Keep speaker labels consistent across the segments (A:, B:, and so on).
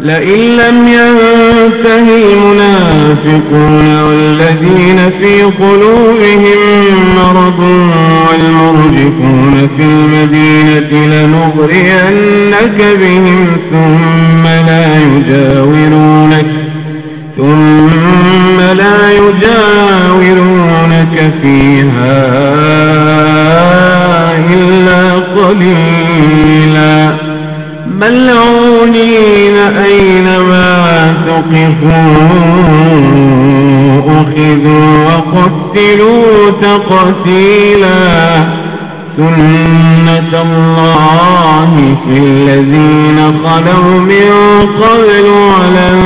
A: لئن لم ينته المنافقون والذين في قلوبهم مرض والمرجفون في المدينة لنغرينك بهم ثم لا يجاورونك ثم لا يجاورونك فيها. ملعونين أينما ثقفوا أخذوا وقتلوا تقتيلا. سنة الله في الذين خلوا من قبل ولن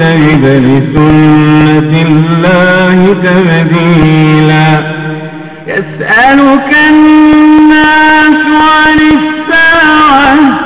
A: تجد لسنة الله تبديلا. يسألك الناس عن الساعة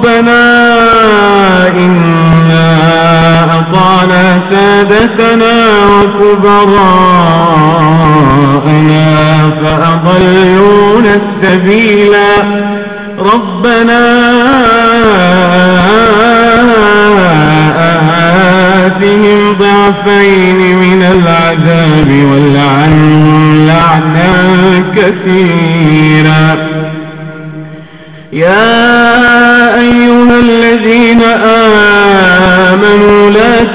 A: ربنا إنا أطعنا سادتنا وكبراءنا فأضلونا السبيلا. ربنا آتهم ضعفين من العذاب والعنهم لعنا كثيرا. يا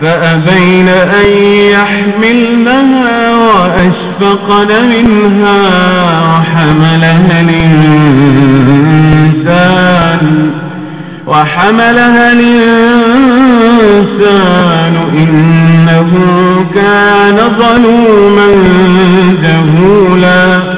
A: فأبين أن يحملنها وأشفقن منها وحملها الإنسان وحملها الإنسان إنه كان ظلوما جهولا